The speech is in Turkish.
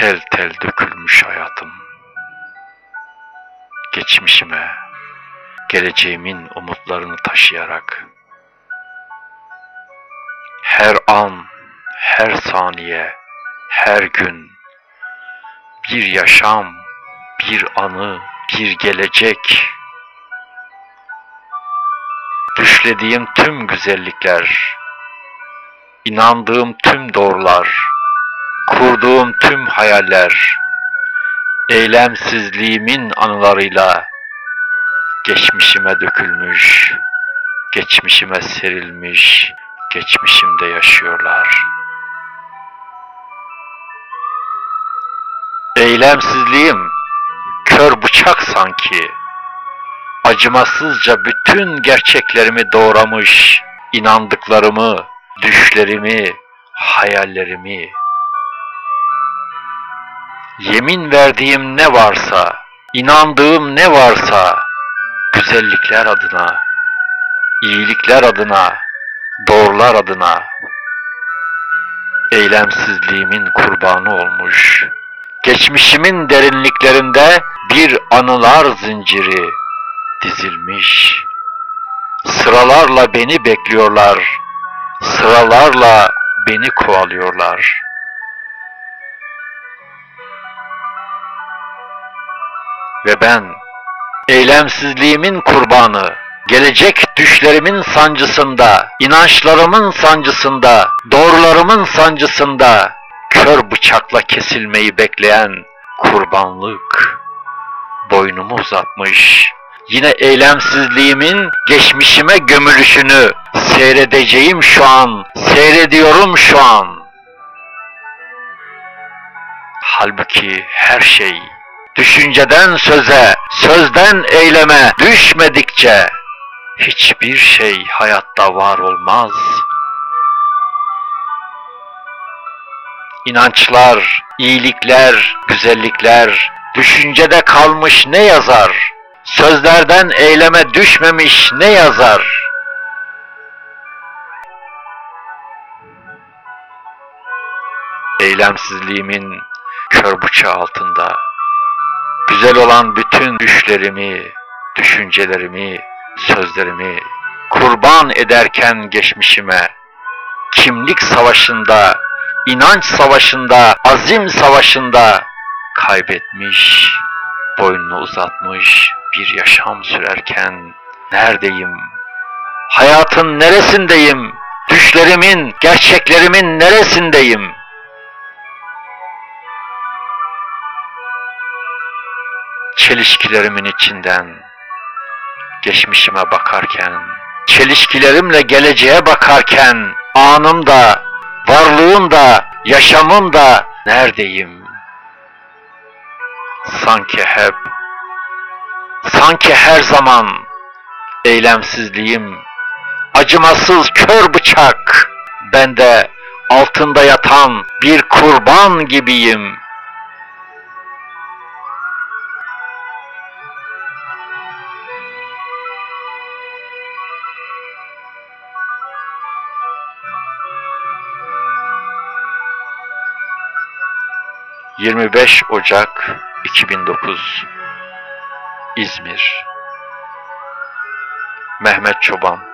sel dökülmüş hayatım. Geçmişime, geleceğimin umutlarını taşıyarak her an, her saniye, her gün bir yaşam, bir anı, bir gelecek. Düşlediğim tüm güzellikler, inandığım tüm doğrular, kurduğum tüm hayaller, eylemsizliğimin anılarıyla geçmişime dökülmüş, geçmişime serilmiş, geçmişimde yaşıyorlar. Eylemsizliğim kör bıçak sanki, acımasızca bütün gerçeklerimi doğramış, inandıklarımı, düşlerimi, hayallerimi, yemin verdiğim ne varsa, inandığım ne varsa, güzellikler adına, iyilikler adına, doğrular adına, eylemsizliğimin kurbanı olmuş, geçmişimin derinliklerinde bir anılar zinciri dizilmiş. Sıralarla beni bekliyorlar, sıralarla beni kovalıyorlar.'' Ve ben eylemsizliğimin kurbanı, gelecek düşlerimin sancısında, inançlarımın sancısında, doğrularımın sancısında kör bıçakla kesilmeyi bekleyen kurbanlık boynumu uzatmış. Yine eylemsizliğimin geçmişime gömülüşünü seyredeceğim şu an, seyrediyorum şu an. Halbuki her şey Düşünceden söze, sözden eyleme düşmedikçe hiçbir şey hayatta var olmaz. İnançlar, iyilikler, güzellikler düşüncede kalmış ne yazar? Sözlerden eyleme düşmemiş ne yazar? Eylemsizliğimin kör bıçağı altında güzel olan bütün düşlerimi, düşüncelerimi, sözlerimi kurban ederken geçmişime, kimlik savaşında, inanç savaşında, azim savaşında kaybetmiş, boynunu uzatmış bir yaşam sürerken neredeyim? Hayatın neresindeyim? Düşlerimin, gerçeklerimin neresindeyim?'' Çelişkilerimin içinden geçmişime bakarken, çelişkilerimle geleceğe bakarken anımda, varlığımda, yaşamımda neredeyim? Sanki hep, sanki her zaman eylemsizliğim, acımasız kör bıçak, bende altında yatan bir kurban gibiyim.'' 25 Ocak 2009 İzmir. Mehmet Çoban